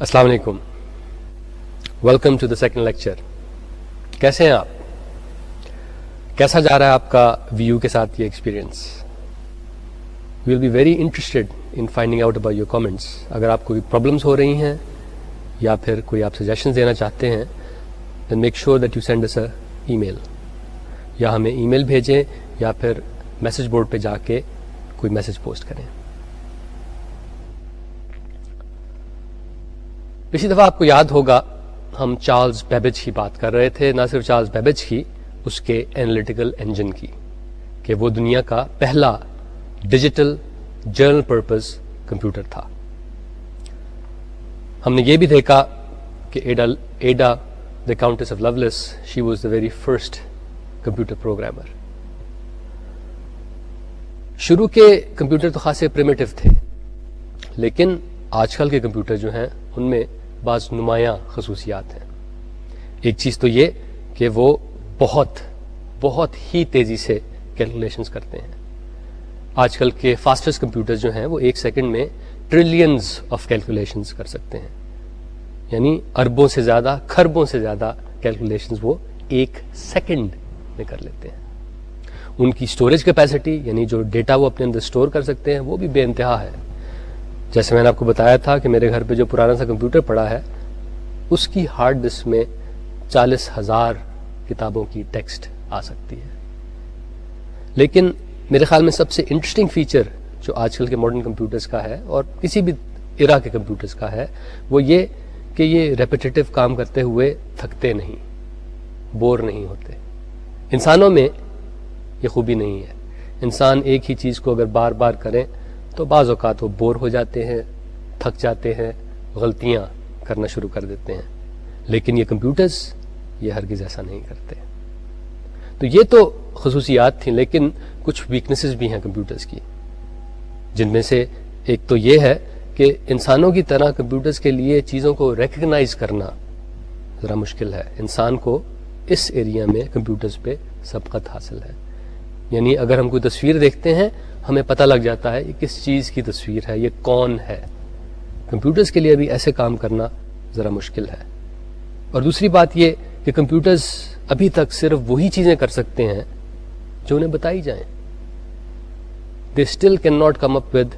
السلام علیکم۔ Welcome to the second lecture کیسے ہیں آپ؟ کیسا جا رہا ہے آپ کا ویو کے ساتھ یہ experience we will be very interested in finding out about your comments اگر آپ کوئی پرابلمس ہو رہی ہیں یا پھر کوئی آپ سجیشن دینا چاہتے ہیں then make sure that you send us email یا ہمیں ای میل بھیجیں یا پھر میسج بورڈ پہ جا کے کوئی میسج پوسٹ کریں۔ پچھلی دفعہ آپ کو یاد ہوگا، ہم چارلز بیبج کی بات کر رہے تھے، نہ صرف چارلز بیبج کی، اس کے اینالیٹیکل انجن کی، کہ وہ دنیا کا پہلا ڈیجیٹل جرنل پرپز کمپیوٹر تھا۔ ہم نے یہ بھی دیکھا کہ Ada Ada the countess of Lovelace she was the very first computer programmer شروع کے کمپیوٹر تو خاصے پریمیٹو تھے، لیکن آج کل کے کمپیوٹر جو ہیں، ان میں بعض نمایاں خصوصیات ہیں۔ ایک چیز تو یہ کہ وہ بہت بہت ہی تیزی سے کیلکولیشنز کرتے ہیں۔ آج کل کے فاسٹسٹ کمپیوٹر جو ہیں وہ ایک سیکنڈ میں ٹریلینز آف کیلکولیشنز کر سکتے ہیں۔ یعنی اربوں سے زیادہ، کھربوں سے زیادہ کیلکولیشنز وہ ایک سیکنڈ میں کر لیتے ہیں۔ ان کی اسٹوریج کیپیسٹی یعنی جو ڈیٹا وہ اپنے اندر اسٹور کر سکتے ہیں، وہ بھی بے انتہا ہے۔ جیسے میں نے آپ کو بتایا تھا کہ میرے گھر پہ جو پرانا سا کمپیوٹر پڑا ہے، اس کی ہارڈ ڈسک میں چالیس ہزار کتابوں کی ٹیکسٹ آ سکتی ہے۔ لیکن میرے خیال میں سب سے انٹرسٹنگ فیچر جو آج کل کے ماڈرن کمپیوٹرز کا ہے اور کسی بھی ارا کے کمپیوٹرز کا ہے، وہ یہ کہ یہ ریپیٹیو کام کرتے ہوئے تھکتے نہیں بور نہیں ہوتے۔ انسانوں میں یہ خوبی نہیں ہے۔ انسان ایک ہی چیز کو اگر بار بار کریں تو بعض اوقات وہ بور ہو جاتے ہیں، تھک جاتے ہیں، غلطیاں کرنا شروع کر دیتے ہیں۔ لیکن یہ کمپیوٹرز یہ ہرگز ایسا نہیں کرتے۔ تو یہ تو خصوصیات تھیں، لیکن کچھ ویکنیسز بھی ہیں کمپیوٹرز کی۔ جن میں سے ایک تو یہ ہے کہ انسانوں کی طرح کمپیوٹرز کے لیے چیزوں کو ریکگنائز کرنا ذرا مشکل ہے۔ انسان کو اس ایریا میں کمپیوٹرز پہ سبقت حاصل ہے۔ یعنی اگر ہم کوئی تصویر دیکھتے ہیں ہمیں پتہ لگ جاتا ہے یہ کس چیز کی تصویر ہے، یہ کون ہے؟ کمپیوٹرز کے لیے بھی ایسے کام کرنا ذرا مشکل ہے۔ اور دوسری بات یہ کہ کمپیوٹرز ابھی تک صرف وہی چیزیں کر سکتے ہیں جو انہیں بتائی جائیں۔ They still can not come up with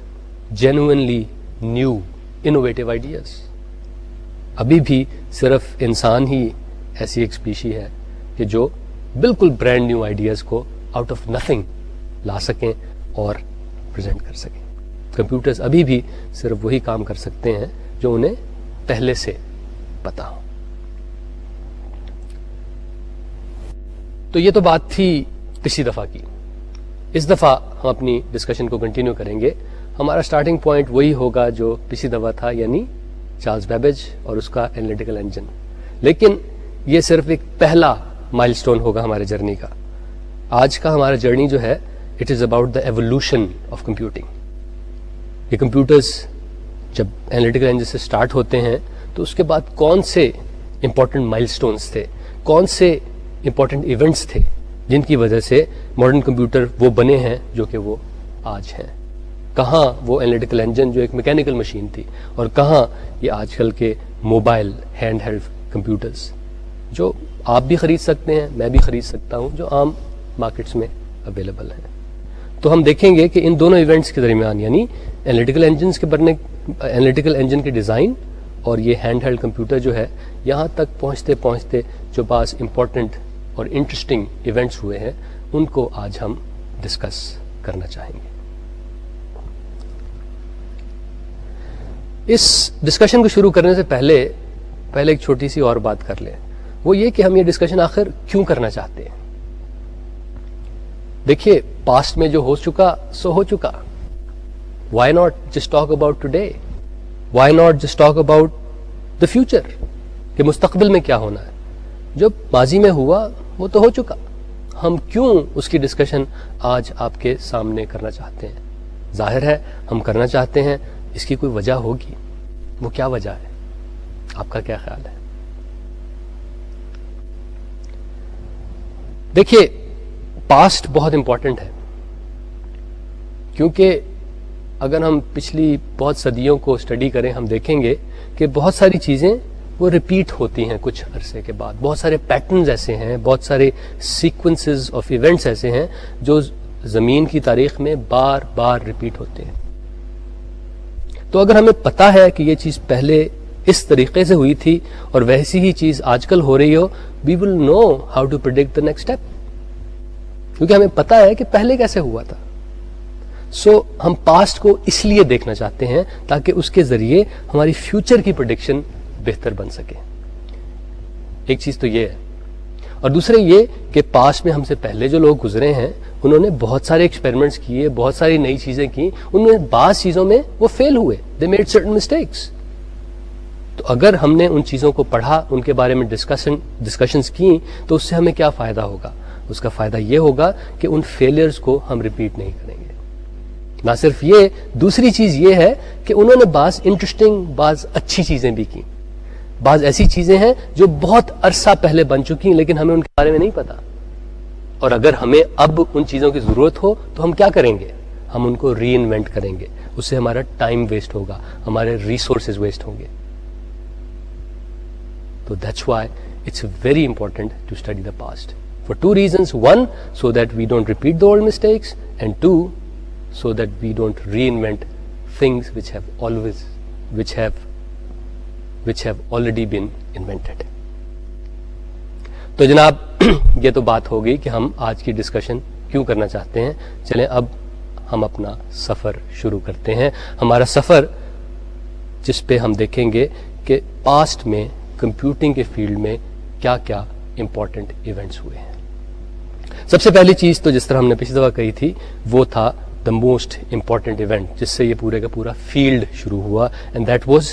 genuinely new innovative ideas ابھی بھی صرف انسان ہی ایسی ایک اسپیشی ہے کہ جو بالکل برانڈ نیو آئیڈیاز کو آؤٹ آف نتھنگ لا سکیں۔ اور پریزنٹ کر سکیں۔ کمپیوٹرز ابھی بھی صرف وہی کام کر سکتے ہیں جو انہیں پہلے سے پتا ہو۔ تو یہ تو بات تھی پچھلی دفعہ کی۔ اس دفعہ ہم اپنی ڈسکشن کو کنٹینیو کریں گے۔ ہمارا اسٹارٹنگ پوائنٹ وہی ہوگا جو پچھلی دفعہ تھا یعنی چارلز بیبیج اور اس کا اینالیٹیکل انجن لیکن یہ صرف ایک پہلا مائل سٹون ہوگا ہمارے جرنی کا۔ آج کا ہمارا جرنی جو ہے it is about the evolution of computing یہ کمپیوٹرز جب اینالیٹیکل انجن سے اسٹارٹ ہوتے ہیں تو اس کے بعد کون سے امپورٹنٹ مائل سٹونس تھے؟ کون سے امپورٹنٹ ایونٹس تھے جن کی وجہ سے ماڈرن کمپیوٹر وہ بنے ہیں جو کہ وہ آج ہیں؟ کہاں وہ اینالیٹیکل انجن جو ایک میکینیکل مشین تھی اور کہاں یہ آج کل کے موبائل ہینڈ ہیلڈ کمپیوٹرز جو آپ بھی خرید سکتے ہیں، میں بھی خرید سکتا ہوں، جو عام مارکیٹس میں اویلیبل ہیں۔ تو ہم دیکھیں گے کہ ان دونوں ایونٹس کے درمیان یعنی اینالیٹیکل انجنس کے بننے اینالیٹیکل انجن کے ڈیزائن اور یہ ہینڈ ہیلڈ کمپیوٹر جو ہے، یہاں تک پہنچتے پہنچتے جو بعض امپورٹنٹ اور انٹرسٹنگ ایونٹس ہوئے ہیں، ان کو آج ہم ڈسکس کرنا چاہیں گے۔ اس ڈسکشن کو شروع کرنے سے پہلے پہلے ایک چھوٹی سی اور بات کر لیں۔ وہ یہ کہ ہم یہ ڈسکشن آخر کیوں کرنا چاہتے ہیں؟ دیکھیے پاسٹ میں جو ہو چکا، سو ہو چکا۔ Why not just talk about today why not just talk about the future کہ مستقبل میں کیا ہونا ہے؟ جو ماضی میں ہوا، وہ تو ہو چکا۔ ہم کیوں اس کی ڈسکشن آج آپ کے سامنے کرنا چاہتے ہیں؟ ظاہر ہے، ہم کرنا چاہتے ہیں، اس کی کوئی وجہ ہوگی۔ وہ کیا وجہ ہے؟ آپ کا کیا خیال ہے؟ دیکھیے پاسٹ بہت امپورٹنٹ ہے۔ کیونکہ اگر ہم پچھلی بہت صدیوں کو اسٹڈی کریں، ہم دیکھیں گے کہ بہت ساری چیزیں وہ ریپیٹ ہوتی ہیں کچھ عرصے کے بعد۔ بہت سارے پیٹرنز ایسے ہیں، بہت سارے سیکوینسز آف ایونٹس ایسے ہیں جو زمین کی تاریخ میں بار بار ریپیٹ ہوتے ہیں۔ تو اگر ہمیں پتا ہے کہ یہ چیز پہلے اس طریقے سے ہوئی تھی اور ویسی ہی چیز آج کل ہو رہی ہو we will know how to predict the next step کیونکہ ہمیں پتا ہے کہ پہلے کیسے ہوا تھا۔ سو so, ہم پاسٹ کو اس لیے دیکھنا چاہتے ہیں تاکہ اس کے ذریعے ہماری فیوچر کی پروڈکشن بہتر بن سکے۔ ایک چیز تو یہ ہے۔ اور دوسرے یہ کہ پاسٹ میں ہم سے پہلے جو لوگ گزرے ہیں انہوں نے بہت سارے ایکسپیریمنٹس کیے بہت ساری نئی چیزیں کی ان میں بعض چیزوں میں وہ فیل ہوئے۔ دے میڈ سرٹن مسٹیکس تو اگر ہم نے ان چیزوں کو پڑھا ان کے بارے میں ڈسکشن ڈسکشنس کی تو اس سے ہمیں کیا فائدہ ہوگا؟ اس کا فائدہ یہ ہوگا کہ ان فیلئرز کو ہم ریپیٹ نہیں کریں گے۔ نہ صرف یہ، دوسری چیز یہ ہے کہ انہوں نے بعض انٹرسٹنگ بعض اچھی چیزیں بھی کی۔ بعض ایسی چیزیں ہیں جو بہت عرصہ پہلے بن چکی ہیں، لیکن ہمیں ان کے بارے میں نہیں پتا۔ اور اگر ہمیں اب ان چیزوں کی ضرورت ہو، تو ہم کیا کریں گے؟ ہم ان کو ری انوینٹ کریں گے۔ اس سے ہمارا ٹائم ویسٹ ہوگا، ہمارے ریسورسز ویسٹ ہوں گے۔ تو that's why it's very important to study the past for two reasons one so that we don't repeat the old mistakes and two so that we don't reinvent things which have always which have which have already been تو جناب، یہ تو بات ہوگی کہ ہم آج کی ڈسکشن کیوں کرنا چاہتے ہیں؟ چلیں اب ہم اپنا سفر شروع کرتے ہیں۔ ہمارا سفر جس پہ ہم دیکھیں گے کہ پاسٹ میں کمپیوٹنگ کے فیلڈ میں کیا کیا امپورٹنٹ ایونٹس ہوئے ہیں۔ سب سے پہلی چیز تو جس طرح ہم نے پچھلی دفعہ کہی تھی، وہ تھا دا موسٹ امپورٹنٹ ایونٹ جس سے یہ پورے کا پورا فیلڈ شروع ہوا and that was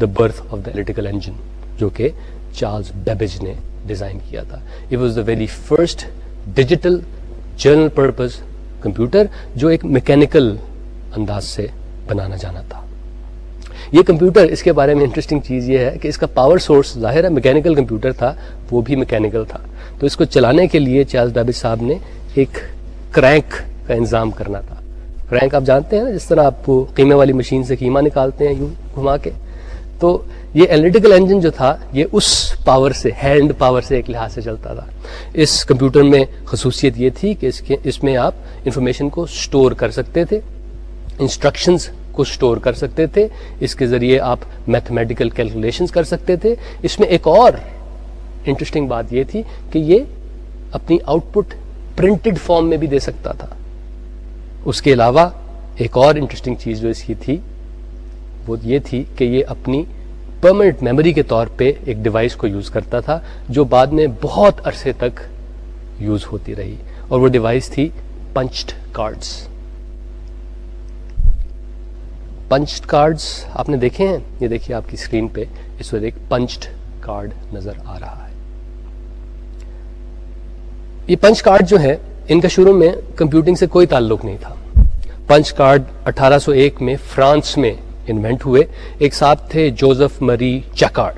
the birth of the electrical engine جو کہ چارلز بیبیج نے ڈیزائن کیا تھا۔ It was the very first digital general purpose computer جو ایک میکینکل انداز سے بنانا جانا تھا۔ یہ کمپیوٹر اس کے بارے میں انٹرسٹنگ چیز یہ ہے کہ اس کا پاور سورس ظاہر ہے میکینکل کمپیوٹر تھا، وہ بھی میکینکل تھا۔ تو اس کو چلانے کے لیے چارلز بیبیج صاحب نے ایک کرینک کا انتظام کرنا تھا۔ کرینک آپ جانتے ہیں نا، جس طرح آپ قیمے والی مشین سے قیمہ نکالتے ہیں یوں گھما کے۔ تو یہ انالیٹیکل انجن جو تھا، یہ اس پاور سے ہینڈ پاور سے ایک لحاظ سے چلتا تھا۔ اس کمپیوٹر میں خصوصیت یہ تھی کہ اس کے، اس میں آپ انفارمیشن کو سٹور کر سکتے تھے۔ انسٹرکشنز کو سٹور کر سکتے تھے، اس کے ذریعے آپ میتھمیٹیکل کیلکولیشنز کر سکتے تھے۔ اس میں ایک اور انٹرسٹنگ بات یہ تھی کہ یہ اپنی آؤٹ پٹ پرنٹڈ فارم میں بھی دے سکتا تھا۔ اس کے علاوہ ایک اور انٹرسٹنگ چیز جو اس کی تھی، وہ یہ تھی کہ یہ اپنی پرماننٹ میموری کے طور پہ ایک ڈیوائس کو یوز کرتا تھا، جو بعد میں بہت عرصے تک یوز ہوتی رہی۔ اور وہ ڈیوائس تھی پنچڈ کارڈز پنچڈ کارڈز آپ نے دیکھے ہیں؟ یہ دیکھیے آپ کی اسکرین پہ، اس وقت ایک پنچڈ کارڈ نظر آ رہا ہے۔ یہ پنچ کارڈ جو ہے، ان کا شروع میں کمپیوٹنگ سے کوئی تعلق نہیں تھا۔ پنچ کارڈ اٹھارہ سو ایک میں فرانس میں انوینٹ ہوئے۔ ایک صاحب تھے، جوزف مری چکارڈ۔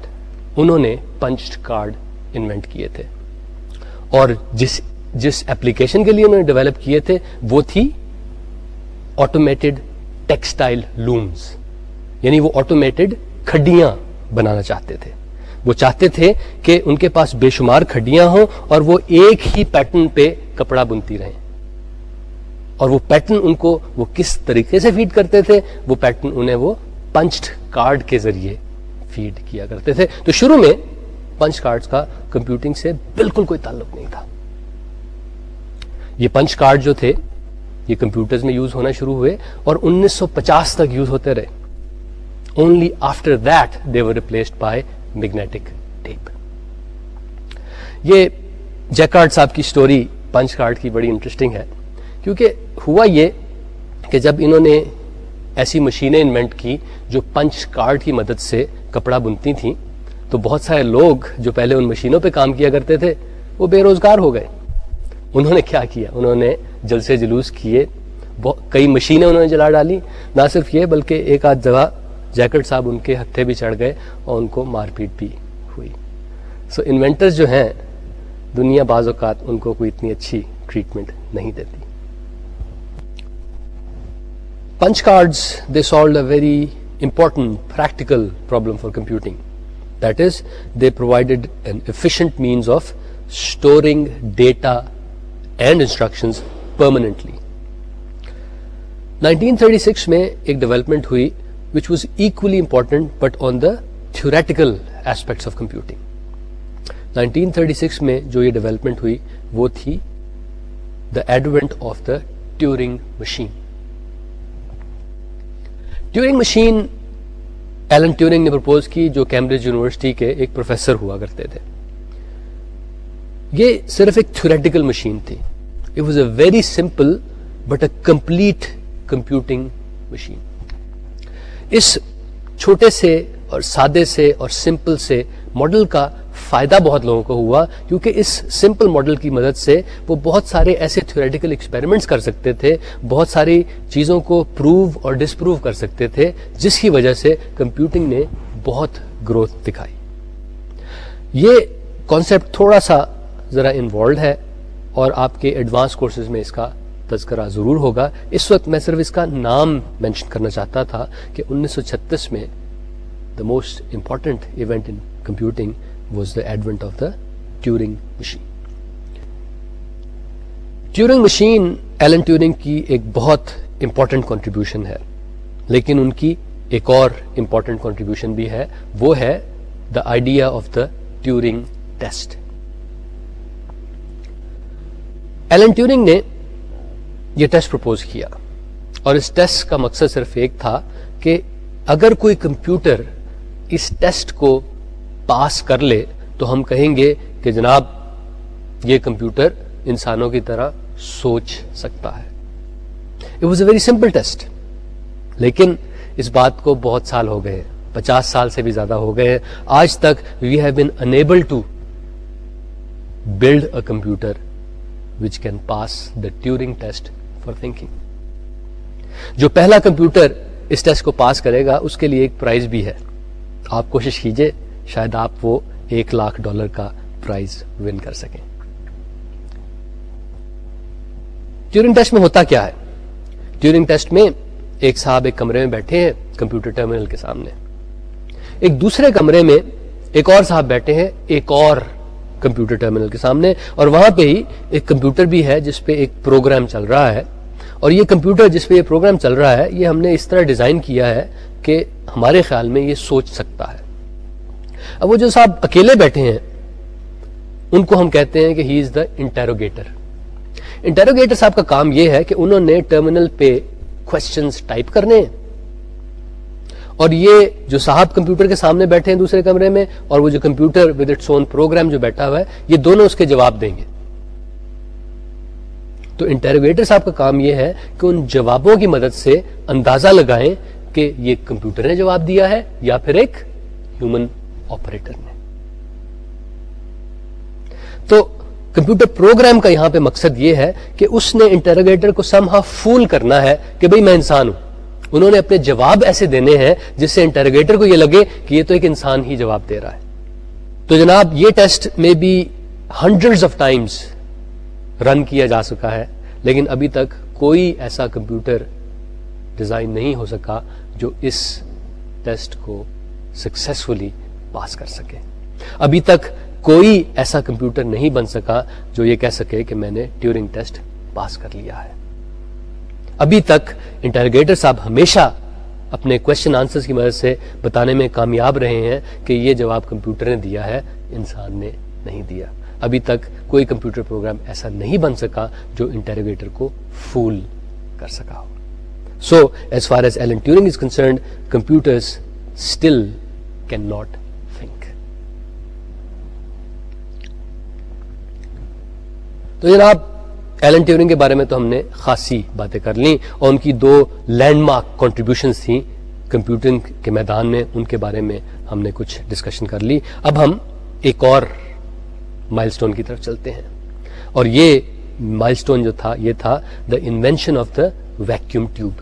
انہوں نے پنچ کارڈ انوینٹ کیے تھے۔ اور جس جس ایپلیکیشن کے لیے انہوں نے ڈیولپ کیے تھے، وہ تھی آٹومیٹڈ ٹیکسٹائل لومز یعنی وہ آٹومیٹڈ کھڈیاں بنانا چاہتے تھے۔ وہ چاہتے تھے کہ ان کے پاس بے شمار کھڈیاں ہوں اور وہ ایک ہی پیٹرن پہ کپڑا بنتی رہیں۔ اور وہ پیٹرن ان کو وہ کس طریقے سے فیڈ کرتے تھے؟ وہ پیٹرن انہیں وہ پنچڈ کارڈ کے ذریعے فیڈ کیا کرتے تھے۔ تو شروع میں پنچ کارڈ کا کمپیوٹنگ سے بالکل کوئی تعلق نہیں تھا۔ یہ پنچ کارڈ جو تھے یہ کمپیوٹرز میں یوز ہونا شروع ہوئے اور انیس سو پچاس تک یوز ہوتے رہے۔ Only after that they were replaced by magnetic tape یہ جیکارڈ صاحب کی سٹوری پنچ کارڈ کی بڑی انٹرسٹنگ ہے۔ کیونکہ ہوا یہ کہ جب انہوں نے ایسی مشینیں انوینٹ کی جو پنچ کارڈ کی مدد سے کپڑا بنتی تھیں، تو بہت سارے لوگ جو پہلے ان مشینوں پہ کام کیا کرتے تھے، وہ بے روزگار ہو گئے۔ انہوں نے کیا کیا؟ انہوں نے جلسے جلوس کیے کئی مشینیں انہوں نے جلا ڈالی۔ نہ صرف یہ بلکہ ایک آدھ جگہ جیکٹ صاحب ان کے ہتھے بھی چڑھ گئے اور ان کو مار پیٹ بھی ہوئی۔ سو so انوینٹرز جو ہیں دنیا بعض اوقات ان کو کوئی اتنی اچھی ٹریٹمنٹ نہیں دیتی۔ Punch cards they solve a very important practical problem for computing. That is, they provided an efficient means of storing data and instructions permanently. 1936 میں ایک ڈیولپمنٹ ہوئی which was equally important but on the theoretical aspects of computing 1936 میں جو یہ development ہوئی، وہ تھی the advent of the Turing machine Turing machine Alan Turing نے پرپوز کی، جو کیمبرج یونیورسٹی کے ایک پروفیسر ہوا کرتے تھے. یہ صرف ایک تھوریٹیکل مشین تھی. It was a very simple but a complete computing machine اس چھوٹے سے اور سادے سے اور سمپل سے ماڈل کا فائدہ بہت لوگوں کو ہوا، کیونکہ اس سمپل ماڈل کی مدد سے وہ بہت سارے ایسے تھیوریٹیکل ایکسپیریمنٹس کر سکتے تھے، بہت ساری چیزوں کو پروو اور ڈسپروو کر سکتے تھے، جس کی وجہ سے کمپیوٹنگ نے بہت گروتھ دکھائی۔ یہ کانسیپٹ تھوڑا سا ذرا انوالوڈ ہے۔ اور آپ کے ایڈوانس کورسز میں اس کا تذکرہ ضرور ہوگا۔ اس وقت میں صرف اس کا نام مینشن کرنا چاہتا تھا کہ انیس سو چھتیس میں the most important event in computing was the advent of the Turing machine Turing machine Alan Turing کی ایک بہت امپورٹنٹ کانٹریبیوشن ہے۔ لیکن ان کی ایک اور امپورٹنٹ کانٹریبیوشن بھی ہے۔ وہ ہے the idea of the Turing test Alan Turing نے یہ ٹیسٹ پرپوز کیا اور اس ٹیسٹ کا مقصد صرف ایک تھا کہ اگر کوئی کمپیوٹر اس ٹیسٹ کو پاس کر لے تو ہم کہیں گے کہ جناب یہ کمپیوٹر انسانوں کی طرح سوچ سکتا ہے۔ It was a very simple test لیکن اس بات کو بہت سال ہو گئے، پچاس سال سے بھی زیادہ ہو گئے ہیں۔ آج تک we have been enable to build a computer which can pass the Turing test for thinking جو پہلا کمپیوٹر اس ٹیسٹ کو پاس کرے گا، اس کے لیے ایک پرائز بھی ہے۔ آپ کوشش کیجیے، شاید آپ وہ ایک لاکھ ڈالر کا پرائز ون کر سکیں۔ ٹیورنگ ٹیسٹ میں ہوتا کیا ہے؟ ٹیورنگ ٹیسٹ میں ایک صاحب ایک کمرے میں بیٹھے ہیں کمپیوٹر ٹرمینل کے سامنے۔ ایک دوسرے کمرے میں ایک اور صاحب بیٹھے ہیں، ایک اور کمپیوٹر ٹرمینل کے سامنے اور وہاں پہ ہی ایک کمپیوٹر بھی ہے جس پہ ایک پروگرام چل رہا ہے اور یہ کمپیوٹر جس پہ یہ پروگرام چل رہا ہے یہ ہم نے اس طرح ڈیزائن کیا ہے کہ ہمارے خیال میں یہ سوچ سکتا ہے۔ اب وہ جو صاحب اکیلے بیٹھے ہیں، ان کو ہم کہتے ہیں کہ ہی از دا انٹیروگیٹر انٹیروگیٹر صاحب کا کام یہ ہے کہ انہوں نے ٹرمینل پہ کوشچنس ٹائپ کرنے ہیں۔ اور یہ جو صاحب کمپیوٹر کے سامنے بیٹھے ہیں دوسرے کمرے میں اور وہ جو computer with its own program جو بیٹھا ہوا ہے، یہ دونوں اس کے جواب دیں گے۔ تو انٹیروگیٹر صاحب کا کام یہ ہے کہ ان جوابوں کی مدد سے اندازہ لگائیں کہ یہ کمپیوٹر نے جواب دیا ہے یا پھر ایک ہیومن آپریٹر نے۔ تو کمپیوٹر پروگرام کا یہاں پہ مقصد یہ ہے کہ اس نے انٹروگیٹر کو سم فول کرنا ہے کہ بھئی میں انسان ہوں۔ انہوں نے اپنے جواب ایسے دینے ہیں جس سے انٹروگیٹر کو یہ لگے کہ یہ تو ایک انسان ہی جواب دے رہا ہے۔ تو جناب، یہ ٹیسٹ میں بھی ہنڈریڈ آف ٹائمس رن کیا جا سکا ہے، لیکن ابھی تک کوئی ایسا کمپیوٹر ڈیزائن نہیں ہو سکا جو اس ٹیسٹ کو سکسیسفلی پاس کر سکے۔ ابھی تک کوئی ایسا کمپیوٹر نہیں بن سکا جو یہ کہہ سکے کہ میں نے ٹیورنگ ٹیسٹ پاس کر لیا ہے۔ ابھی تک انٹرگیٹر صاحب ہمیشہ اپنے کوشچن آنسر کی مدد سے بتانے میں کامیاب رہے ہیں کہ یہ جواب کمپیوٹر نے دیا ہے، انسان نے نہیں دیا۔ ابھی تک کوئی کمپیوٹر پروگرام ایسا نہیں بن سکا جو انٹروگیٹر کو فول کر سکا ہو۔ So as far as Alan Turing is concerned computer still can not think تو جناب ایلن ٹیورنگ کے بارے میں تو ہم نے خاصی باتیں کر لیں اور ان کی دو لینڈ مارک کانٹریبیوشن تھیں کمپیوٹنگ کے میدان میں، ان کے بارے میں ہم نے کچھ ڈسکشن کر لی۔ اب ہم ایک اور مائل سٹون کی طرف چلتے ہیں۔ اور یہ مائل سٹون جو تھا، یہ تھا the invention of the vacuum tube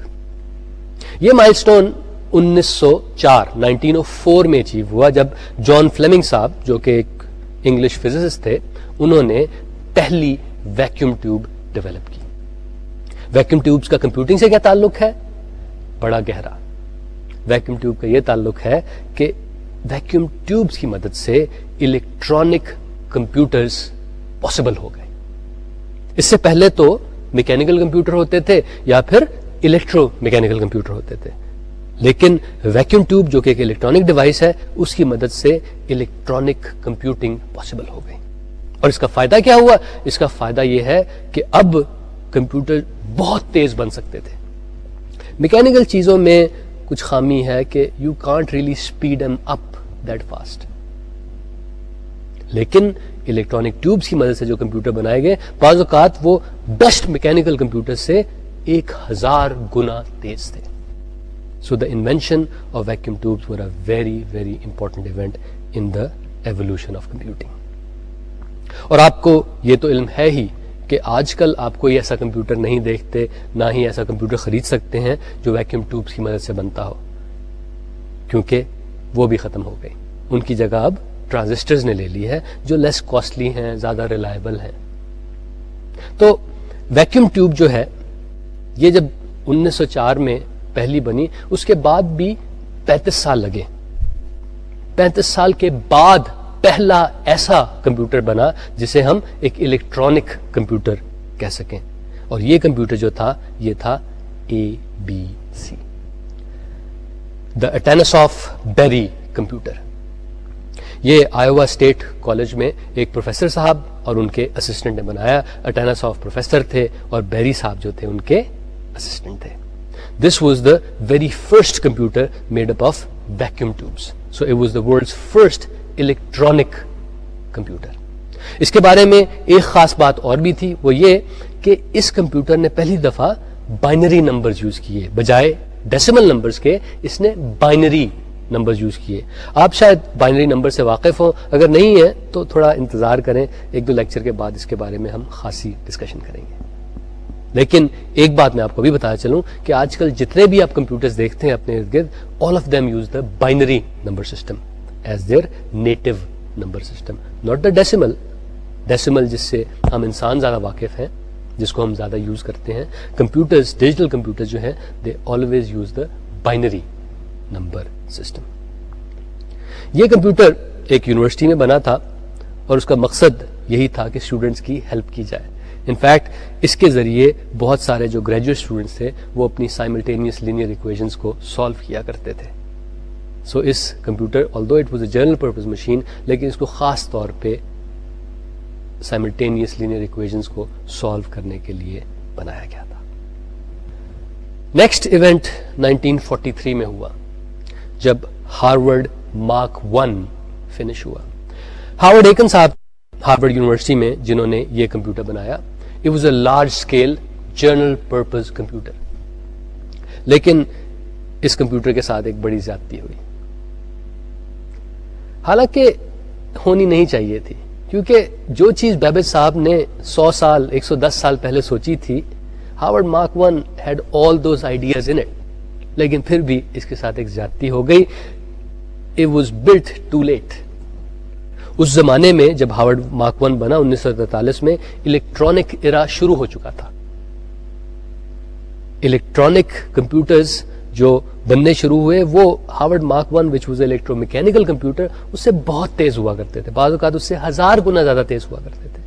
یہ مائل سٹون انیس سو چار نائنٹین او فور میں اچیو ہوا، جب جان فلیمنگ صاحب، جو کہ ایک انگلش فزسسٹ تھے، انہوں نے پہلی ویکیوم ٹیوب ڈیولپ کی۔ ویکیوم ٹیوبز کا کمپیوٹنگ سے کیا تعلق ہے؟ بڑا گہرا۔ ویکیوم ٹیوب کا یہ تعلق ہے کہ ویکیوم ٹیوبس کی مدد سے الیکٹرانک کمپیوٹرز پاسبل ہو گئے۔ اس سے پہلے تو میکینکل کمپیوٹر ہوتے تھے یا پھر الیکٹرو میکینکل کمپیوٹر ہوتے تھے۔ لیکن ویکیوم ٹیوب جو کہ ایک الیکٹرانک ڈیوائس ہے، اس کی مدد سے الیکٹرانک کمپیوٹنگ پاسبل ہو گئی۔ اور اس کا فائدہ کیا ہوا؟ اس کا فائدہ یہ ہے کہ اب کمپیوٹر بہت تیز بن سکتے تھے۔ میکینکل چیزوں میں کچھ خامی ہے کہ you can't really speed M up that fast لیکن الیکٹرانک ٹیوبس کی مدد سے جو کمپیوٹر بنائے گئے، بعض اوقات وہ بیسٹ میکینکل کمپیوٹر سے ایک ہزار گنا تیز تھے۔ So the invention of vacuum tubes were a very very important event in the evolution of computing اور آپ کو یہ تو علم ہے ہی کہ آج کل آپ کوئی ایسا کمپیوٹر نہیں دیکھتے، نہ ہی ایسا کمپیوٹر خرید سکتے ہیں جو ویکیوم ٹیوبس کی مدد سے بنتا ہو، کیونکہ وہ بھی ختم ہو گئی۔ ان کی جگہ اب ٹرانزسٹرز نے لے لی ہے جو لیس کاسٹلی ہیں، زیادہ ریلائبل ہیں۔ تو ویکیوم ٹیوب جو ہے، یہ جب انیس سو چار میں پہلی بنی، اس کے بعد بھی پینتیس سال لگے۔ پینتیس سال کے بعد پہلا ایسا کمپیوٹر بنا جسے ہم ایک الیکٹرانک کمپیوٹر کہہ سکیں۔ اور یہ کمپیوٹر جو تھا، یہ تھا A B C the Atanasoff Berry computer. یہ آئیوا اسٹیٹ کالج میں ایک پروفیسر صاحب اور ان کے اسسٹنٹ نے بنایا۔ اٹینس آف پروفیسر تھے اور بیری صاحب جو تھے، ان کے اسسٹنٹ تھے۔ This was the very first computer made up of vacuum tubes so it was the world first electronic computer اس کے بارے میں ایک خاص بات اور بھی تھی، وہ یہ کہ اس کمپیوٹر نے پہلی دفعہ بائنری نمبر یوز کیے، بجائے ڈیسیمل نمبرز کے اس نے بائنری نمبر یوز کیے۔ آپ شاید بائنری نمبر سے واقف ہوں، اگر نہیں ہے تو تھوڑا انتظار کریں، ایک دو لیکچر کے بعد اس کے بارے میں ہم خاصی ڈسکشن کریں گے۔ لیکن ایک بات میں آپ کو بھی بتایا چلوں کہ آج کل جتنے بھی آپ کمپیوٹرز دیکھتے ہیں اپنے ارد گرد all of them use the binary number system as their native number system not the decimal decimal جس سے ہم انسان زیادہ واقف ہیں، جس کو ہم زیادہ یوز کرتے ہیں. کمپیوٹرز ڈیجیٹل کمپیوٹر جو ہیں they always use the binary number system یہ کمپیوٹر ایک یونیورسٹی میں بنا تھا اور اس کا مقصد یہی تھا کہ اسٹوڈنٹس کی ہیلپ کی جائے. انفیکٹ اس کے ذریعے بہت سارے جو گریجویٹ اسٹوڈنٹس تھے، وہ اپنی سائملٹینیس لینئر اکویژنس کو سالو کیا کرتے تھے. So us computer although it was a general purpose machine لیکن اس کو خاص طور پہ سائملٹینیس لینئر اکویژنس کو سالو کرنے کے لیے بنایا گیا تھا۔ نیکسٹ ایونٹ 1943 میں ہوا، جب ہارورڈ مارک ون فنش ہوا۔ ہارورڈ ایکن صاحب ہارورڈ یونیورسٹی میں جنہوں نے یہ کمپیوٹر بنایا it was a large scale general purpose computer لیکن اس کمپیوٹر کے ساتھ ایک بڑی زیادتی ہوئی۔ حالانکہ ہونی نہیں چاہیے تھی، کیونکہ جو چیز بیبج صاحب نے سو سال، ایک سو دس سال پہلے سوچی تھی، Harvard Mark one had all those ideas in it لیکن پھر بھی اس کے ساتھ ایک زیادتی ہو گئی۔ It was built too late اس زمانے میں جب ہاورڈ مارک ون بنا، انیس سو تینتالیس میں الیکٹرانک ارا شروع ہو چکا تھا۔ الیکٹرانک کمپیوٹرز جو بننے شروع ہوئے، وہ Harvard Mark one which was electromechanical computer اس سے بہت تیز ہوا کرتے تھے۔ بعض اوقات اس سے ہزار گنا زیادہ تیز ہوا کرتے تھے۔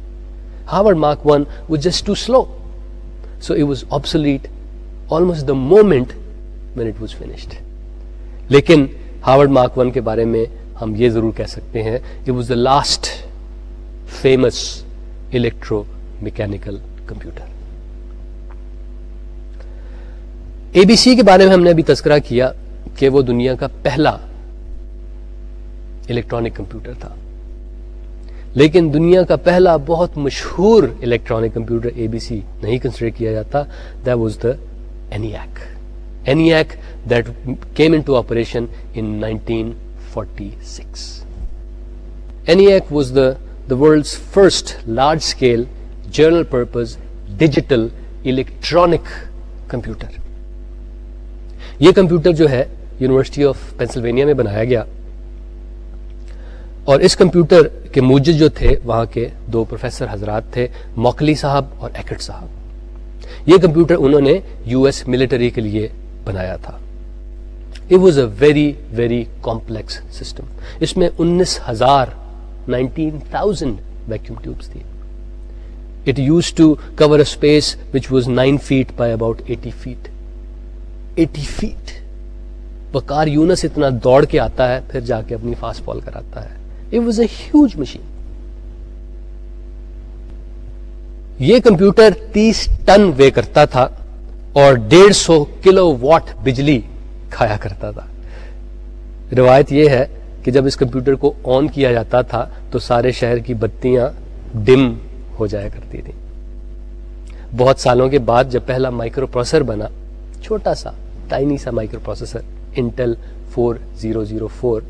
Harvard Mark one was just too slow so it was obsolete almost the moment when it was finished لیکن ہارڈ مارک ون کے بارے میں ہم یہ ضرور کہہ سکتے ہیں it was the last famous electromechanical computer A B C کے بارے میں ہم نے ابھی تذکرہ کیا کہ وہ دنیا کا پہلا الیکٹرانک کمپیوٹر تھا۔ لیکن دنیا کا پہلا بہت مشہور electronic computer A B C نہیں کنسیڈر کیا جاتا that was the ENIAC ENIAC that came into operation in nineteen forty six ENIAC was the the world first large scale general purpose digital electronic computer یہ computer جو ہے university of Pennsylvania میں بنایا گیا۔ اور اس computer کے موجد جو تھے، وہاں کے دو پروفیسر حضرات تھے موکلی صاحب اور ایکٹ صاحب۔ یہ کمپیوٹر انہوں نے یو ایس ملٹری کے لیے بنایا تھا۔ It was a very very complex system اس میں انیس ہزار نائنٹین تھاؤزینڈ ویکیوم ٹیوبس تھی it used to cover a space which was nine feet by about eighty feet eighty feet. وہ یونس اتنا دوڑ کے آتا ہے، پھر جا کے اپنی فاسٹ فال کراتا ہے۔ It was a huge machine یہ کمپیوٹر تیس ٹن وے کرتا تھا اور ڈیڑھ سو کلو واٹ بجلی کھایا کرتا تھا۔ روایت یہ ہے کہ جب اس کمپیوٹر کو آن کیا جاتا تھا تو سارے شہر کی بتیاں ڈم ہو جایا کرتی تھی بہت سالوں کے بعد جب پہلا مائکرو پروسیسر بنا، چھوٹا سا۔ ٹائنی سا microprocessor Intel four zero zero four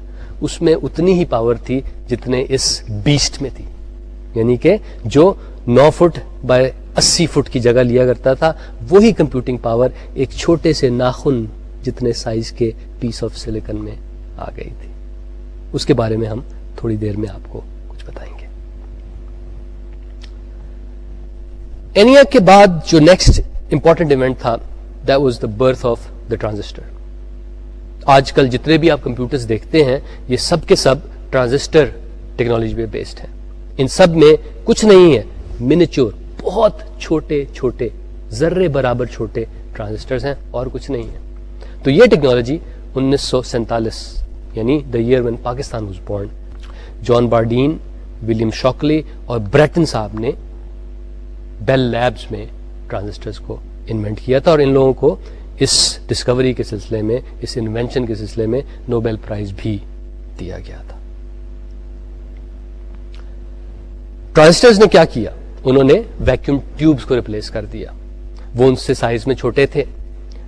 اس میں اتنی ہی پاور تھی جتنے اس بیسٹ میں تھی۔ یعنی کہ جو نو فٹ بائی اسی فٹ کی جگہ لیا کرتا تھا، وہی کمپیوٹنگ پاور ایک چھوٹے سے ناخن جتنے سائز کے پیس آف سلیکن میں آ گئی تھی۔ اس کے بارے میں ہم تھوڑی دیر میں آپ کو کچھ بتائیں گے۔ اینیا کے بعد جو نیکسٹ امپورٹنٹ ایونٹ تھا that was the birth of the transistor آج کل جتنے بھی آپ کمپیوٹرز دیکھتے ہیں، یہ سب کے سب ٹرانزسٹر ٹیکنالوجی پہ بیسڈ ہیں۔ ان سب میں کچھ نہیں ہے منیچور بہت چھوٹے چھوٹے، ذرے برابر چھوٹے ٹرانزسٹرز ہیں، اور کچھ نہیں ہے۔ تو یہ ٹیکنالوجی انیس سو سینتالیس یعنی the year when Pakistan was born John Bardeen William Shockley اور بریٹن صاحب نے بیل لیبز میں ٹرانزسٹرز کو انوینٹ کیا تھا اور ان لوگوں کو اس ڈسکوری کے سلسلے میں، اس انوینشن کے سلسلے میں نوبیل پرائز بھی دیا گیا تھا۔ ٹرانزسٹرز نے کیا کیا؟ انہوں نے ویکیوم ٹیوبز کو ریپلیس کر دیا۔ وہ ان سے سائز میں چھوٹے تھے،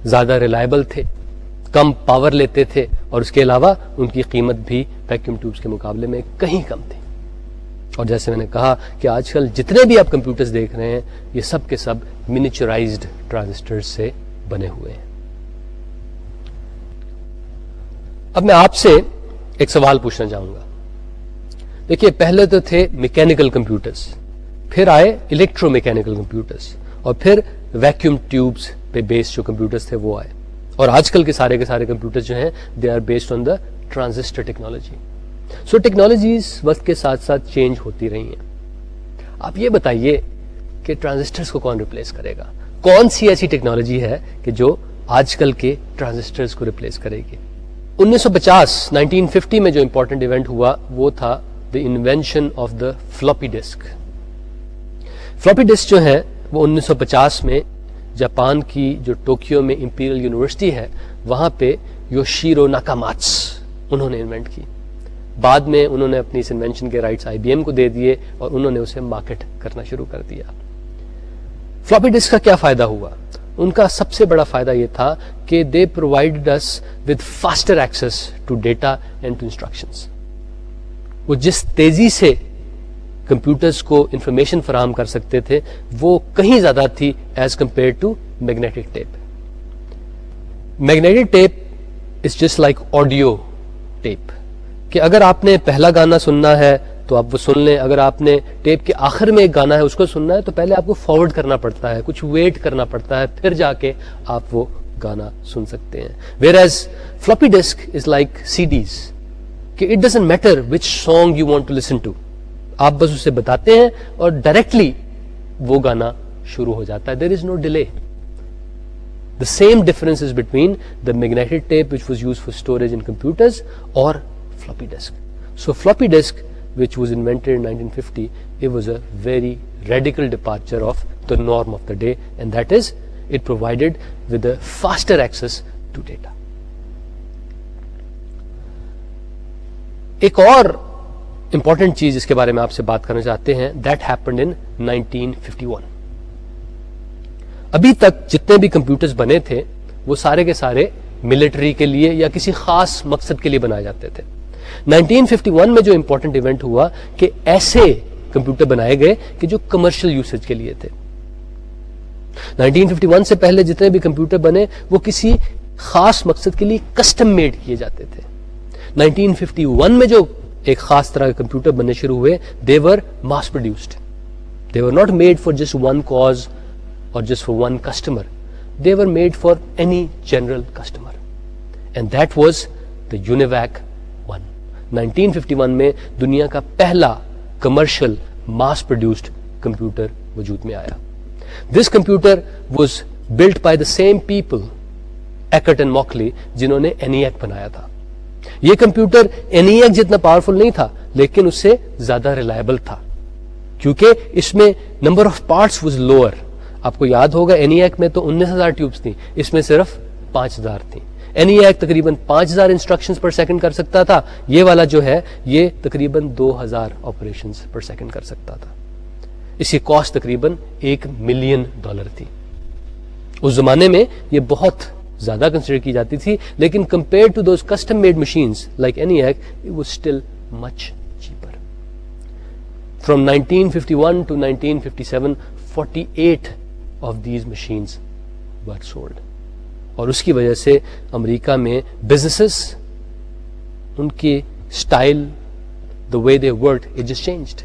زیادہ ریلائبل تھے، کم پاور لیتے تھے اور اس کے علاوہ ان کی قیمت بھی ویکیوم ٹیوبز کے مقابلے میں کہیں کم تھی۔ اور جیسے میں نے کہا کہ آج کل جتنے بھی آپ کمپیوٹرز دیکھ رہے ہیں، یہ سب کے سب منیچرائزڈ ٹرانزسٹر سے بنے ہوئے ہیں۔ اب میں آپ سے ایک سوال پوچھنا چاہوں گا۔ دیکھیے، پہلے تو تھے میکینکل کمپیوٹرز پھر آئے الیکٹرو میکینکل کمپیوٹرز اور پھر ویکیوم ٹیوبز پہ بیس جو کمپیوٹرز تھے وہ آئے۔ اور آج کل کے سارے کے سارے کمپیوٹر جو ہیں they are based on the transistor technology so technologies وقت کے ساتھ ساتھ چینج ہوتی رہی ہیں۔ آپ یہ بتائیے کہ ٹرانزسٹرز کو کون ریپلیس کرے گا؟ کون سی ایسی ٹیکنالوجی ہے کہ جو آج کل کے ٹرانزسٹرز کو ریپلیس کرے گی؟ انیس سو پچاس، نائنٹین ففٹی میں جو امپورٹنٹ ایونٹ ہوا، وہ تھا the invention of the floppy disk floppy disk جو ہے وہ انیس سو پچاس میں جاپان کی جو ٹوکیو میں امپیریل یونیورسٹی ہے، وہاں پہ یوشیرو ناکاماتس انہوں نے انوینٹ کی۔ بعد میں انہوں نے اپنی اس انوینشن کے رائٹس آئی بی ایم کو دے دیے اور انہوں نے اسے مارکیٹ کرنا شروع کر دیا۔ فلوپی ڈسک کا کیا فائدہ ہوا؟ ان کا سب سے بڑا فائدہ یہ تھا کہ they provide with faster access to data and to instruction وہ جس تیزی سے کمپیوٹرز کو انفارمیشن فراہم کر سکتے تھے، وہ کہیں زیادہ تھی as compare to magnetic tape magnetic tape is just like audio tape کہ اگر آپ نے پہلا گانا سننا ہے تو آپ وہ سن لیں۔ اگر آپ نے ٹیپ کے آخر میں ایک گانا ہے، اس کو سننا ہے، تو پہلے آپ کو فارورڈ کرنا پڑتا ہے، کچھ ویٹ کرنا پڑتا ہے، پھر جا کے آپ وہ گانا سن سکتے ہیں۔ Where as floppy disk is like CDs کہ it doesn't matter which song you want to listen to آپ بس اسے بتاتے ہیں اور ڈائریکٹلی وہ گانا شروع ہو جاتا ہے۔ There is no delay the same difference is between the magnetic tape which was used for storage in computers اور floppy disk so floppy disk which was invented in 1950, it was a very radical departure of the norm of the day, and that is, it provided with a faster access to data. ایک اور important چیز اس کے بارے میں آپ سے بات کرنا چاہتے ہیں دیٹ ہیپنڈ ان 1951 ابھی تک جتنے بھی کمپیوٹرز بنے تھے وہ سارے کے سارے ملٹری کے لیے یا کسی خاص مقصد کے لیے بنائے جاتے تھے 1951 میں جو امپورٹنٹ ایونٹ ہوا کہ ایسے کمپیوٹر بنائے گئے کہ جو کمرشل یوسیج کے لیے تھے۔ 1951 سے پہلے جتنے بھی کمپیوٹر بنے، وہ کسی خاص مقصد کے لیے کسٹم میڈ کیے جاتے تھے۔ 1951 میں جو ایک خاص طرح کے کمپیوٹر بننے شروع ہوئے they were mass produced they were not made for just one cause اور just for one customer they were made for any general customer and that was the UNIVAC one nineteen fifty one میں دنیا کا پہلا commercial ماس produced computer وجود میں آیا۔ This computer was build by the same people Eckert and Mauchly جنہوں نے any ایک بنایا تھا۔ یہ کمپیوٹر اینی ایک جتنا پاورفل نہیں تھا، لیکن اس سے زیادہ ریلائبل تھا۔ کیونکہ اس میں number of parts was lower آپ کو یاد ہوگا اینی ایک میں تو انیس ہزار ٹیوبس تھیں، اس میں صرف پانچ ہزار تھیں۔ اینی ایک تقریباً پانچ ہزار انسٹرکشن پر سیکنڈ کر سکتا تھا۔ یہ والا جو ہے، یہ تقریباً دو ہزار آپریشن پر سیکنڈ کر سکتا تھا۔ اس کی کاسٹ تقریباً ایک ملین ڈالر تھی۔ اس زمانے میں یہ بہت زیادہ کنسیڈر کی جاتی تھی، لیکن compare to those custom made machines like ENIAC was still much cheaper from 1951 to 1957 48 of these machines were sold اور اس کی وجہ سے امریکہ میں بزنسز ان کی style the way they word it جس چینجڈ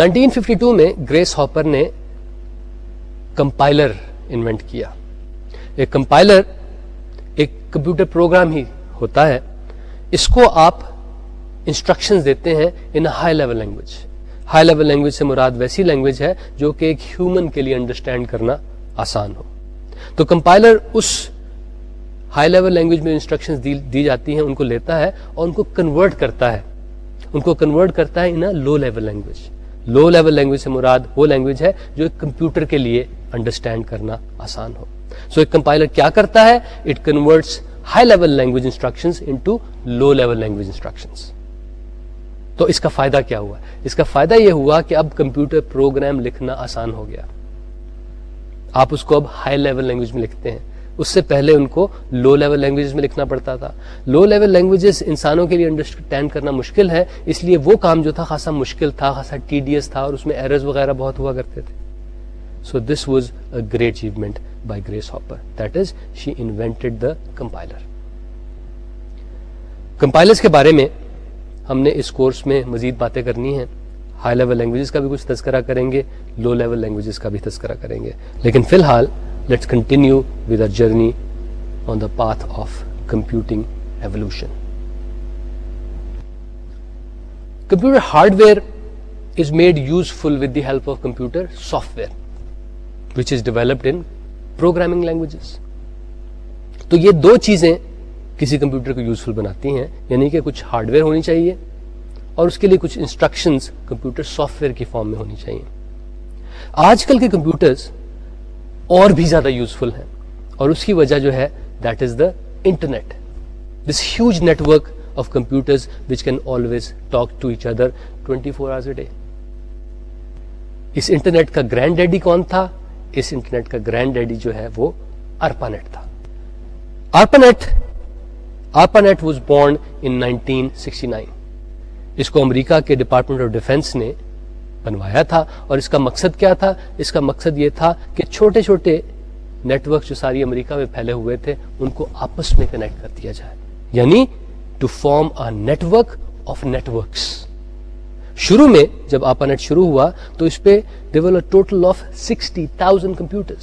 1952 میں گریس ہاپر نے کمپائلر انوینٹ کیا۔ ایک کمپائلر، ایک کمپیوٹر پروگرام ہی ہوتا ہے۔ اس کو آپ انسٹرکشن دیتے ہیں in high level language high level language سے مراد ویسی لینگویج ہے جو کہ ایک ہیومن کے لیے انڈرسٹینڈ کرنا آسان ہو۔ تو کمپائلر اس ہائی لیول لینگویج میں انسٹرکشن دی جاتی ہیں، ان کو لیتا ہے اور ان کو کنورٹ کرتا ہے۔ ان کو کنورٹ کرتا ہے in low level language low level language سے مراد وہ لینگویج ہے جو ایک کمپیوٹر کے لیے انڈرسٹینڈ کرنا آسان ہو۔ سو ایک کمپائلر کیا کرتا ہے؟ It converts high level language instruction into low level language instruction تو اس کا فائدہ کیا ہوا؟ اس کا فائدہ یہ ہوا کہ اب کمپیوٹر پروگرام لکھنا آسان ہو گیا۔ آپ اس کو اب ہائی لیول لینگویج میں لکھتے ہیں۔ اس سے پہلے ان کو لو لیول لینگویج میں لکھنا پڑتا تھا۔ لو لیول لینگویجز انسانوں کے لیے انڈرسٹینڈ کرنا مشکل ہے، اس لیے وہ کام جو تھا خاصا مشکل تھا، خاصا ٹی ڈی ایس تھا اور اس میں ایررز وغیرہ بہت ہوا کرتے تھے۔ So this was a great achievement by Grace Hopper that is she invented the compiler compilers کے بارے میں ہم نے اس کورس میں مزید باتیں کرنی ہیں۔ ہائی لیول لینگویجز کا بھی کچھ تذکرہ کریں گے لو لیول لینگویجز کا بھی تذکرہ کریں گے۔ لیکن فی الحال let's continue with our journey on the path of computing evolution computer hardware is made useful with the help of computer software which is developed in programming languages تو یہ دو چیزیں کسی کمپیوٹر کو یوزفل بناتی ہیں یعنی کہ کچھ ہارڈ ویئر ہونی چاہیے اور اس کے لیے کچھ انسٹرکشنز کمپیوٹر سافٹ ویئر کی فارم میں ہونی چاہیے۔ آج کل کے کمپیوٹرز اور بھی زیادہ یوزفل ہیں اور اس کی وجہ جو ہے that is the internet this huge network of computers which can always talk to each other twenty four hours a day us internet کا گرینڈ ڈیڈی کون تھا؟ اس انٹرنیٹ کا گرینڈ ڈیڈی جو ہے، وہ ارپا نیٹ تھا۔ ARPANET ARPANET was born in 1969 اس کو امریکہ کے ڈپارٹمنٹ آف ڈیفینس نے بنوایا تھا اور اس کا مقصد کیا تھا؟ اس کا مقصد یہ تھا کہ چھوٹے چھوٹے نیٹورک جو ساری امریکہ میں پھیلے ہوئے تھے، ان کو آپس میں کنیکٹ کر دیا جائے۔ یعنی to form a network of networks شروع میں جب آپا نیٹ شروع ہوا تو اس پہ total of sixty thousand computer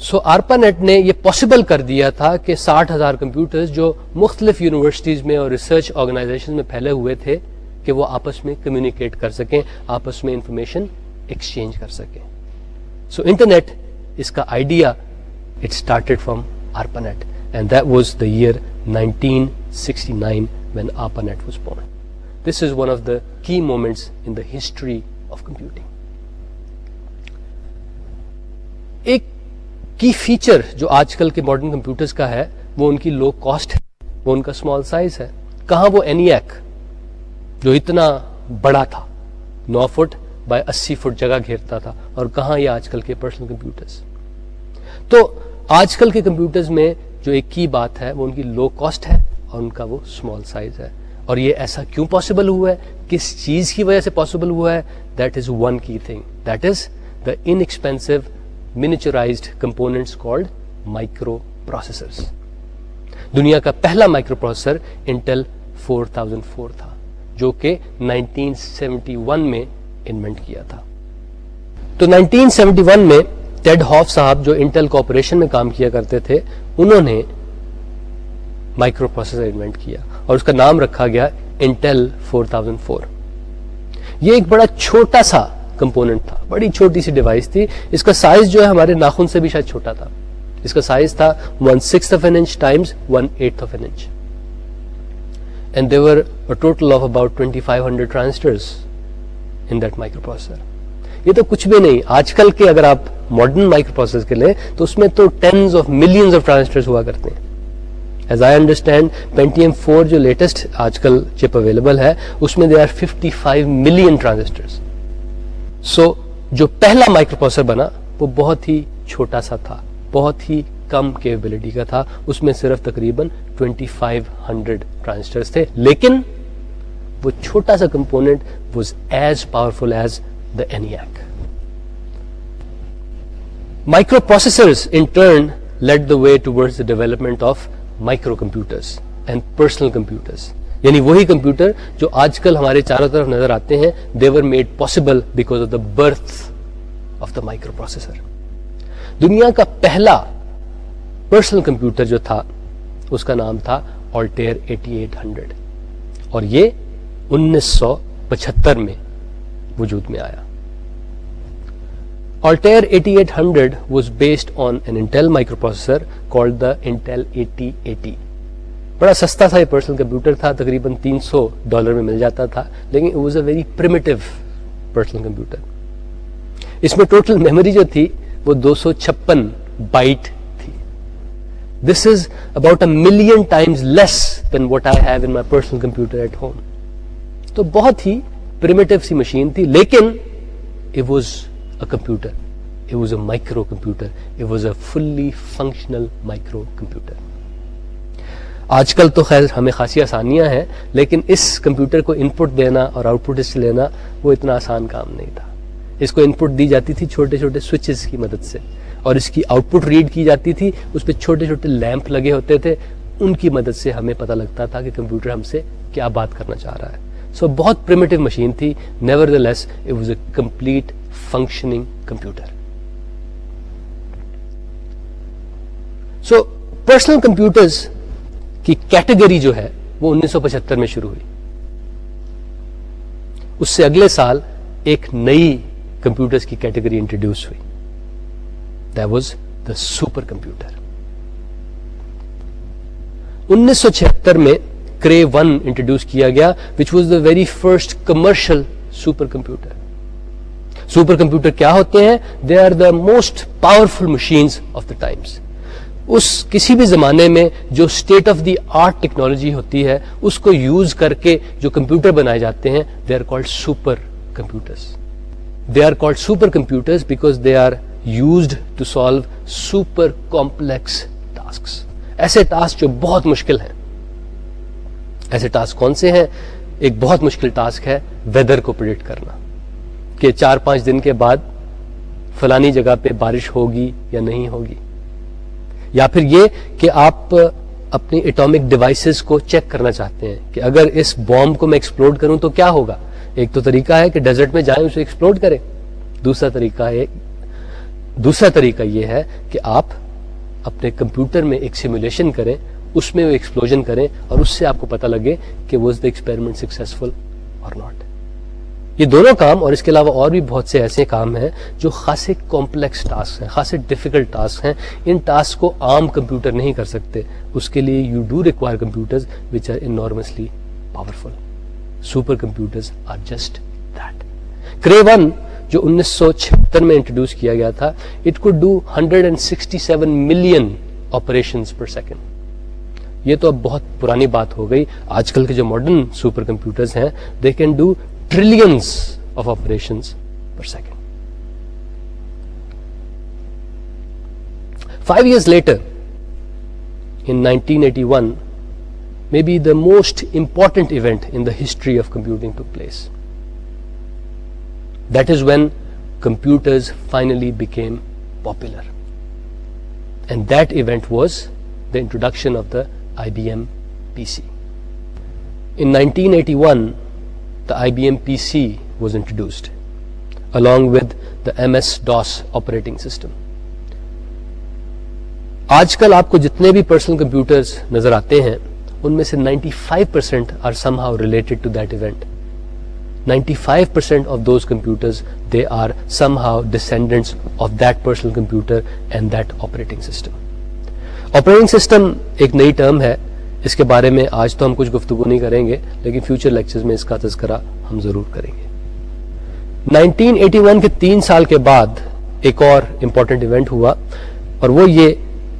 so ARPANET نے یہ پاسبل کر دیا تھا کہ ساٹھ ہزار کمپیوٹر جو مختلف یونیورسٹیز میں اور ریسرچ آرگنائزیشن میں پھیلے ہوئے تھے کہ وہ آپس میں کمیونیکیٹ کر سکیں، آپس میں انفارمیشن ایکسچینج کر سکیں۔ سو انٹرنیٹ اس کا idea it started from ARPANET and that was the year nineteen sixty nine when ARPA was born this is one of the key moments in the history of computing ایک key feature جو آج کل کے modern computers کا ہے، وہ ان کی low cost ہے، وہ ان کا اسمال سائز ہے۔ کہاں وہ اینی ایک جو اتنا بڑا تھا، نو فٹ بائی اسی فٹ جگہ گھیرتا تھا۔ اور کہاں یہ آج کل کے پرسنل کمپیوٹرز تو آج کل کے کمپیوٹرز میں جو ایک کی بات ہے، وہ ان کی لو کاسٹ ہے اور ان کا وہ اسمال سائز ہے۔ اور یہ ایسا کیوں پاسبل ہوا ہے؟ کس چیز کی وجہ سے پاسبل ہوا ہے؟ That is one key thing that is the inexpensive miniaturized components called microprocessors دنیا کا پہلا مائکرو پروسیسر انٹل 4004 تھا۔ جو کہ 1971 میں انوینٹ کیا تھا۔ تو 1971 میں ٹیڈ ہاف صاحب جو انٹل کوپریشن میں کام کیا کرتے تھے، انہوں نے مائکرو پروسیسر انوینٹ کیا اور اس کا نام رکھا گیا انٹیل فور تھاؤزینڈ فور یہ ایک بڑا چھوٹا سا کمپوننٹ تھا، بڑی چھوٹی سی ڈیوائس تھی۔ اس کا سائز جو ہے ہمارے ناخن سے بھی شاید چھوٹا تھا۔ اس کا سائز تھا one six of an inch times one eight of an inch and there were total of about twenty five hundred transistors in that microprocessor یہ تو کچھ بھی نہیں. آج کل کے اگر آپ ماڈرن مائکرو پروسیسر کے لیں تو اس میں تو tens of millions of transistors ہوا کرتے ہیں. As I understand Pentium four جو لیٹسٹ آج کل چپ اویلیبل ہے، اس میں they are fifty five million transistor so جو پہلا مائکرو پروسیسر بنا وہ بہت ہی چھوٹا سا تھا. بہت ہی کم کیپبلٹی کا تھا، اس میں صرف تقریباً 2500 ہنڈریڈ ٹرانزسٹر تھے، لیکن وہ چھوٹا سا component was as powerful as the ENIAC microprocessor in turn led the way toward the development of microcomputers and personal computers یعنی وہی کمپیوٹر جو آج کل ہمارے چاروں طرف نظر آتے ہیں there were made possible because of the birth of the microprocessor دنیا کا پہلا پرسنل کمپیوٹر جو تھا، اس کا نام تھا آلٹیئر ایٹی ایٹ ہنڈریڈ اور یہ انیس سو پچہتر میں وجود میں آیا۔ Altair eighty eight hundred was based on an Intel microprocessor called the Intel eighty eighty بڑا سستا سا یہ پرسنل کمپیوٹر تھا، تقریباً تین سو ڈالر میں مل جاتا تھا، لیکن it was a very primitive personal computer. اس میں ٹوٹل میموری جو تھی وہ دو سو چھپن byte this is about a million times less than what I have in my personal computer at home تو بہت ہی پرمیٹو سی مشین تھی، لیکن it was a computer it was a microcomputer it was a fully functional microcomputer آج کل تو خیر ہمیں خاصی آسانیاں ہیں، لیکن اس کمپیوٹر کو ان پٹ دینا اور آؤٹ پٹ اس لینا وہ اتنا آسان کام نہیں تھا۔ اس کو ان پٹ دی جاتی تھی چھوٹے چھوٹے سوئچز کی مدد سے۔ اور اس کی آؤٹ پٹ ریڈ کی جاتی تھی اس پہ چھوٹے چھوٹے لیمپ لگے ہوتے تھے ان کی مدد سے ہمیں پتہ لگتا تھا کہ کمپیوٹر ہم سے کیا بات کرنا چاہ رہا ہے۔ سو so, بہت پریمیٹو مشین تھی nevertheless it was a complete functioning computer so personal computers کی کیٹیگری جو ہے وہ انیس سو پچہتر میں شروع ہوئی۔ اس سے اگلے سال ایک نئی کمپیوٹر کی کیٹیگری انٹروڈیوس ہوئی۔ That was the super computer انیس سو چھہتر میں کرے ون انٹروڈیوس کیا گیا which was the very first commercial super computer super computer کیا ہوتے ہیں? They are the most powerful machines of the times اس کسی بھی زمانے میں جو state of the art technology ہوتی ہے، اس کو یوز کر کے جو کمپیوٹر بنائے جاتے ہیں they are called super computers they are called super computers because they are used to solve super complex task ایسے ٹاسک جو بہت مشکل ہیں. ایسے ٹاسک کون سے ہیں؟ ایک بہت مشکل ٹاسک ہے ویدر کو پرڈکٹ کرنا. کہ چار پانچ دن کے بعد فلانی جگہ پہ بارش ہوگی یا نہیں ہوگی. یا پھر یہ کہ آپ اپنی اٹامک ڈیوائسز کو چیک کرنا چاہتے ہیں کہ اگر اس بوم کو میں ایکسپلوڈ کروں تو کیا ہوگا؟ ایک تو طریقہ ہے کہ ڈیزرٹ میں جائیں، اسے ایکسپلوڈ کریں. دوسرا طریقہ ہے دوسرا طریقہ یہ ہے کہ آپ اپنے کمپیوٹر میں ایک سیمولیشن کریں، اس میں وہ ایکسپلوژن کریں اور اس سے آپ کو پتہ لگے کہ واز دا ایکسپیریمنٹ سکسیزفل اور ناٹ یہ دونوں کام اور اس کے علاوہ اور بھی بہت سے ایسے کام ہیں جو خاصے کمپلیکس ٹاسک ہیں، خاصے ڈیفیکلٹ ٹاسک ہیں۔ ان ٹاسک کو عام کمپیوٹر نہیں کر سکتے۔ اس کے لیے you do require computer which are enormously powerful super computer are just that Cray one جو انیس سو چھہتر میں انٹروڈیوس کیا گیا تھا it could do hundred and sixty seven million operation per second یہ تو اب بہت پرانی بات ہو گئی۔ آج کل کے جو ماڈرن سپر کمپیوٹرز ہیں they can do trillions of operations per second. Five years later, in 1981, maybe the most important that is when computers finally became popular and that event was the introduction of the I B M P C in I B M P C was introduced along with the M S DOS operating system آج کل آپ کو جتنے بھی personal computer نظر آتے ہیں، ان میں سے ninety five percent related to don't ninety five percent of those computers they are somehow descendants of that personal computer and that operating system operating system ایک نئی ٹرم ہے اس کے بارے میں آج تو ہم کچھ گفتگو نہیں کریں گے لیکن فیوچر لیکچرز میں اس کا تذکرہ ہم ضرور کریں گے 1981 کے تین سال کے بعد ایک اور امپورٹنٹ ایونٹ ہوا اور وہ یہ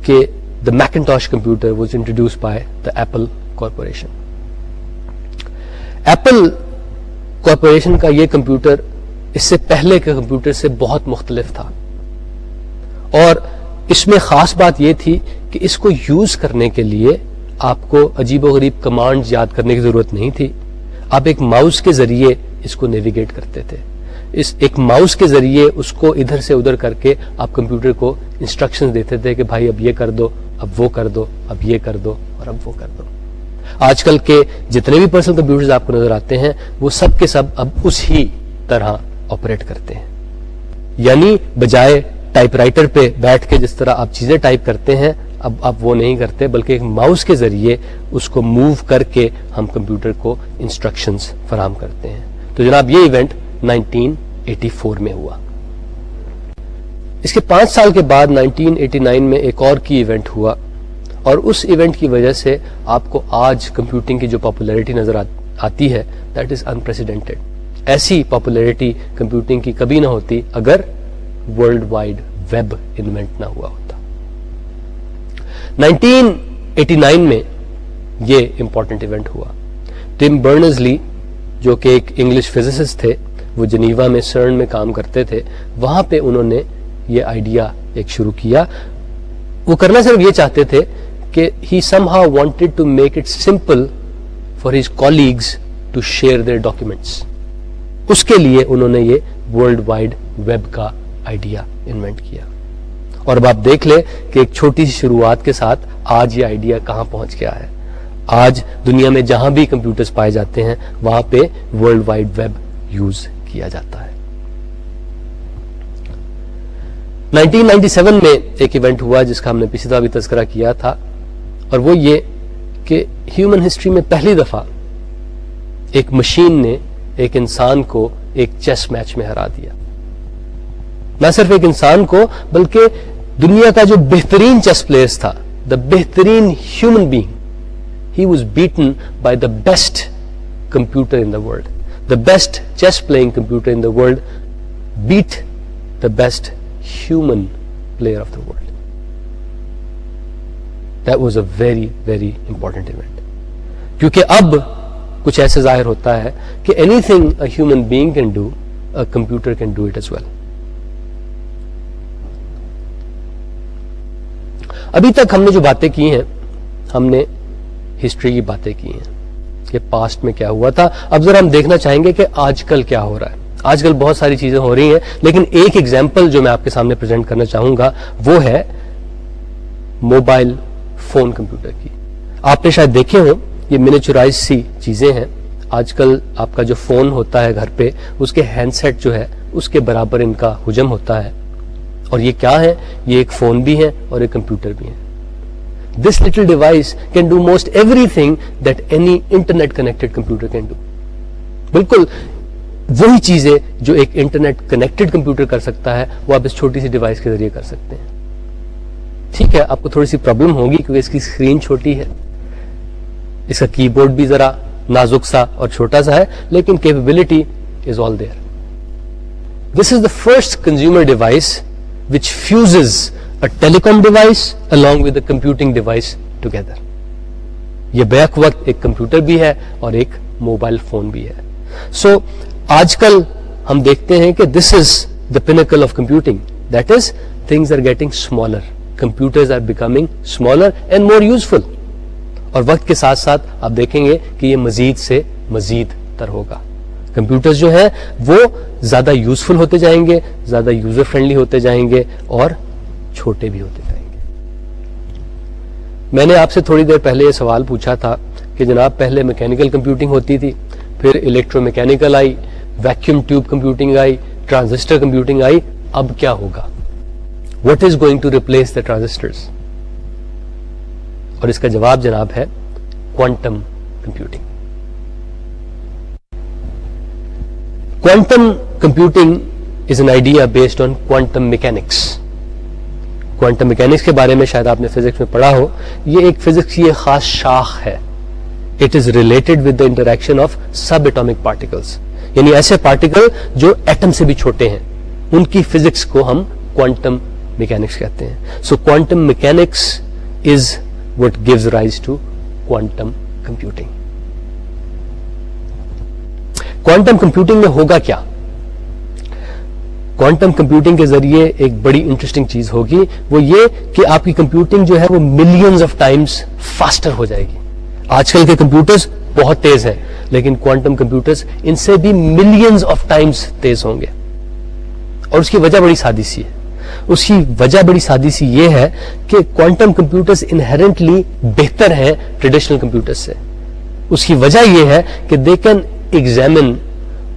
کہ the Macintosh computer was introduce by the Apple Corporation Apple Corporation کا یہ کمپیوٹر اس سے پہلے کے کمپیوٹر سے بہت مختلف تھا۔ اور اس میں خاص بات یہ تھی کہ اس کو یوز کرنے کے لیے آپ کو عجیب و غریب کمانڈ یاد کرنے کی ضرورت نہیں تھی۔ آپ ایک ماؤس کے ذریعے اس کو نیویگیٹ کرتے تھے۔ اس ایک ماؤس کے ذریعے اس کو ادھر سے ادھر کر کے آپ کمپیوٹر کو انسٹرکشن دیتے تھے کہ بھائی اب یہ کر دو، اب وہ کر دو، اب یہ کر دو اور اب وہ کر دو۔ آج کل کے جتنے بھی پرسنل کمپیوٹر آپ کو نظر آتے ہیں، وہ سب کے سب اب اس ہی طرح آپریٹ کرتے ہیں۔ یعنی بجائے ٹائپ رائٹر پہ بیٹھ کے جس طرح آپ چیزیں ٹائپ کرتے ہیں، اب آپ وہ نہیں کرتے، بلکہ ایک ماؤس کے ذریعے اس کو موو کر کے ہم کمپیوٹر کو انسٹرکشنز فراہم کرتے ہیں۔ تو جناب، یہ ایونٹ 1984 میں ہوا۔ اس کے پانچ سال کے بعد 1989 میں ایک اور کی ایونٹ ہوا۔ اور اس ایونٹ کی وجہ سے آپ کو آج کمپیوٹنگ کی جو پاپولیرٹی نظر آتی ہے دیٹ از انپریسیڈنٹڈ ایسی پاپولیرٹی کمپیوٹنگ کی کبھی نہ ہوتی اگر ورلڈ وائڈ ویب انوینٹ نہ ہوا ہوتا. 1989 میں یہ امپورٹنٹ ایونٹ ہوا. ٹم برنزلی جو کہ ایک انگلش فزسسٹ تھے، وہ جنیوا میں سرن میں کام کرتے تھے، وہاں پہ انہوں نے یہ آئیڈیا ایک شروع کیا. وہ کرنا صرف یہ چاہتے تھے کہ he somehow wanted to make it simple for his colleagues to share their documents اس کے لیے انہوں نے یہ ورلڈ وائڈ ویب کا آئیڈیا انوینٹ کیا۔ اور اب آپ دیکھ لیں کہ ایک چھوٹی سی شروعات کے ساتھ آج یہ آئیڈیا کہاں پہنچ گیا ہے۔ آج دنیا میں جہاں بھی کمپیوٹرز پائے جاتے ہیں، وہاں پہ ورلڈ وائڈ ویب یوز کیا جاتا ہے۔ 1997 میں ایک ایونٹ ہوا جس کا ہم نے پچھلی دفعہ بھی تذکرہ کیا تھا۔ اور وہ یہ کہ ہیومن ہسٹری میں پہلی دفعہ ایک مشین نے ایک انسان کو ایک چیس میچ میں ہرا دیا۔ نہ صرف ایک انسان کو، بلکہ دنیا کا جو بہترین چیس پلیئرس تھا دا بہترین human being he was beaten by the best computer in the world the best chess playing computer in the world beat the best human player of the world that was a very very important event کیونکہ اب کچھ ایسے ظاہر ہوتا ہے کہ anything a human being can do a computer can do it as well ابھی تک ہم نے جو باتیں کی ہیں ہم نے ہسٹری کی باتیں کی ہیں کہ پاسٹ میں کیا ہوا تھا اب ذرا ہم دیکھنا چاہیں گے کہ آج کل کیا ہو رہا ہے آج کل بہت ساری چیزیں ہو رہی ہیں لیکن ایک ایگزامپل جو میں آپ کے سامنے پریزنٹ کرنا چاہوں گا وہ ہے موبائل فون کمپیوٹر کی۔ آپ نے شاید دیکھے ہوں، یہ منیچرائز سی چیزیں ہیں۔ آج کل آپ کا جو فون ہوتا ہے گھر پہ، اس کے ہینڈ سیٹ جو ہے، اس کے برابر ان کا حجم ہوتا ہے۔ اور یہ کیا ہے؟ یہ ایک فون بھی ہے اور ایک کمپیوٹر بھی ہے۔ This little device can do most everything that any internet connected computer can do بالکل وہی چیزیں جو ایک انٹرنیٹ کنیکٹڈ کمپیوٹر کر سکتا ہے، وہ آپ اس چھوٹی سی ڈیوائس کے ذریعے کر سکتے ہیں۔ ٹھیک ہے آپ کو تھوڑی سی پرابلم ہوگی کیونکہ اس کی اسکرین چھوٹی ہے۔ اس کا کی بورڈ بھی ذرا نازک سا اور چھوٹا سا ہے لیکن capability is all there this is the first consumer device which fuses a telecom device along with a computing device together یہ بیک وقت ایک کمپیوٹر بھی ہے اور ایک موبائل فون بھی ہے۔ سو so, آج کل ہم دیکھتے ہیں کہ this is the pinnacle of computing that is things are getting smaller computer are becoming smaller and more useful اور وقت کے ساتھ ساتھ آپ دیکھیں گے کہ یہ مزید سے مزید تر ہوگا۔ کمپیوٹر جو ہے وہ زیادہ یوزفل ہوتے جائیں گے، زیادہ یوزر فرینڈلی ہوتے جائیں گے اور چھوٹے بھی ہوتے جائیں گے۔ میں نے آپ سے تھوڑی دیر پہلے یہ سوال پوچھا تھا کہ جناب پہلے میکینکل کمپیوٹنگ ہوتی تھی، پھر الیکٹرو میکینکل آئی ویکیوم ٹیوب کمپیوٹنگ آئی ٹرانزسٹر کمپیوٹنگ آئی، اب کیا ہوگا؟ What is going to replace the transistor اور اس کا جواب جناب ہے quantum computing quantum computing is an idea based on quantum mechanics quantum mechanics کے بارے میں شاید آپ نے فزکس میں پڑھا ہو، یہ ایک فزکس کی ایک خاص شاخ ہے۔ It is related with the interaction of sub atomic particles یعنی ایسے پارٹیکل جو ایٹم سے بھی چھوٹے ہیں۔ ان کی فزکس کو ہم کوانٹم میکینکس کہتے ہیں۔ So quantum mechanics is what gives rise to quantum computing quantum computing میں ہوگا کیا؟ کوانٹم کمپیوٹنگ کے ذریعے ایک بڑی انٹرسٹنگ چیز ہوگی۔ وہ یہ کہ آپ کی کمپیوٹنگ جو ہے وہ ملینز آف ٹائمز فاسٹر ہو جائے گی۔ آج کل کے کمپیوٹرز بہت تیز ہیں، لیکن کوانٹم کمپیوٹرز ان سے بھی ملینز آف ٹائمز تیز ہوں گے۔ اور اس کی وجہ بڑی سادی سی ہے۔ اس کی وجہ بڑی سادی سی یہ ہے کہ کوانٹم کمپیوٹرز انہرنٹلی بہتر ہیں ٹریڈیشنل کمپیوٹر سے۔ اس کی وجہ یہ ہے کہ they can examine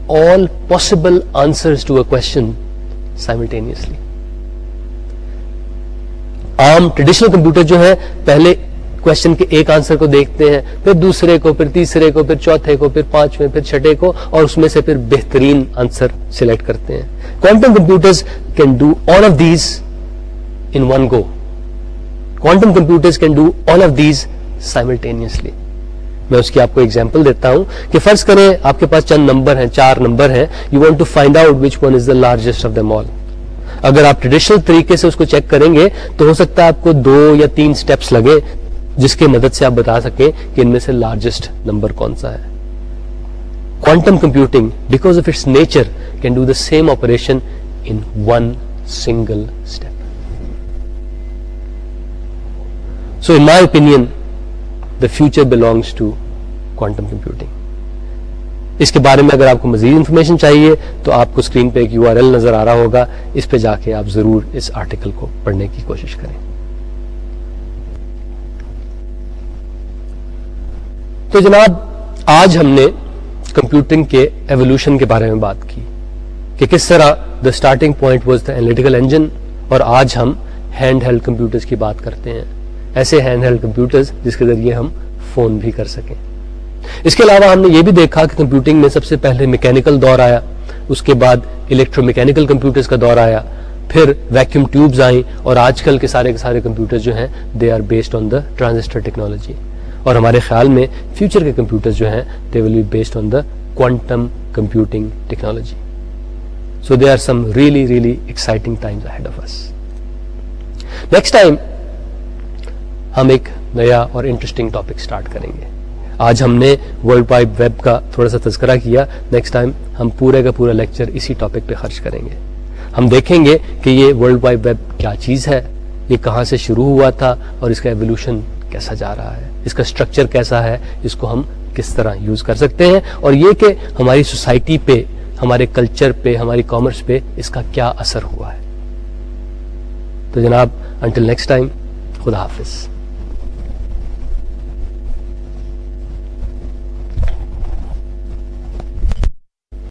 all possible answer to a question simultaneously عام ٹریڈیشنل کمپیوٹر جو ہے پہلے کوشچن کے ایک آنسر کو دیکھتے ہیں، پھر دوسرے کو، پھر تیسرے کو، پھر چوتھے کو، پھر پانچویں، پھر چھٹے کو، اور اس میں سے پھر بہترین آنسر سلیکٹ کرتے ہیں۔ Quantum computer can do all of these in one go quantum computer can do all of these simultaneously میں اس کی آپ کو ایگزامپل دیتا ہوں کہ فرض کریں آپ کے پاس چند نمبر ہیں، چار نمبر ہیں you want to find out which one is the largest of them all اگر آپ ٹریڈیشنل طریقے سے اس کو چیک کریں گے تو ہو سکتا ہے آپ کو دو یا تین سٹیپس لگے جس کی مدد سے آپ بتا سکیں کہ ان میں سے لارجسٹ نمبر کون سا ہے۔ Quantum computing because of its nature can do the same operation in one single step so in my opinion the future belongs to quantum computing اس کے بارے میں اگر آپ کو مزید انفارمیشن چاہیے، تو آپ کو اسکرین پہ ایک یو آر ایل نظر آ رہا ہوگا۔ اس پہ جا کے آپ ضرور اس آرٹیکل کو پڑھنے کی کوشش کریں۔ تو جناب، آج ہم نے کمپیوٹنگ کے ایولیوشن کے بارے میں بات کی کہ کس طرح the starting point was the analytical engine اور آج ہم ہینڈ ہیلڈ کمپیوٹرز کی بات کرتے ہیں۔ ایسے ہینڈ ہیلڈ کمپیوٹرز جس کے ذریعے ہم فون بھی کر سکیں۔ اس کے علاوہ ہم نے یہ بھی دیکھا کہ کمپیوٹنگ میں سب سے پہلے میکینیکل دور آیا، اس کے بعد الیکٹرو میکینیکل کمپیوٹرز کا دور آیا، پھر ویکیوم ٹیوبز آئیں اور آج کل کے سارے کے سارے کمپیوٹر جو ہیں they are based on the transistor technology اور ہمارے خیال میں فیوچر کے کمپیوٹر جو ہیں they will be based on the quantum computing technology so they are some really really exciting times ahead of us next time ہم ایک نیا اور انٹرسٹنگ ٹاپک سٹارٹ کریں گے. آج ہم نے ورلڈ وائڈ ویب کا تھوڑا سا تذکرہ کیا. نیکسٹ ٹائم ہم پورے کا پورا لیکچر اسی ٹاپک پہ خرچ کریں گے. ہم دیکھیں گے کہ یہ ورلڈ وائڈ ویب کیا چیز ہے؟ یہ کہاں سے شروع ہوا تھا اور اس کا ایولیوشن کیسا جا رہا ہے، اس کا اسٹرکچر کیسا ہے، اس کو ہم کس طرح یوز کر سکتے ہیں اور یہ کہ ہماری سوسائٹی پہ، ہمارے کلچر پہ، ہماری کامرس پہ اس کا کیا اثر ہوا ہے۔ تو جناب انٹل نیکسٹ ٹائم خدا حافظ۔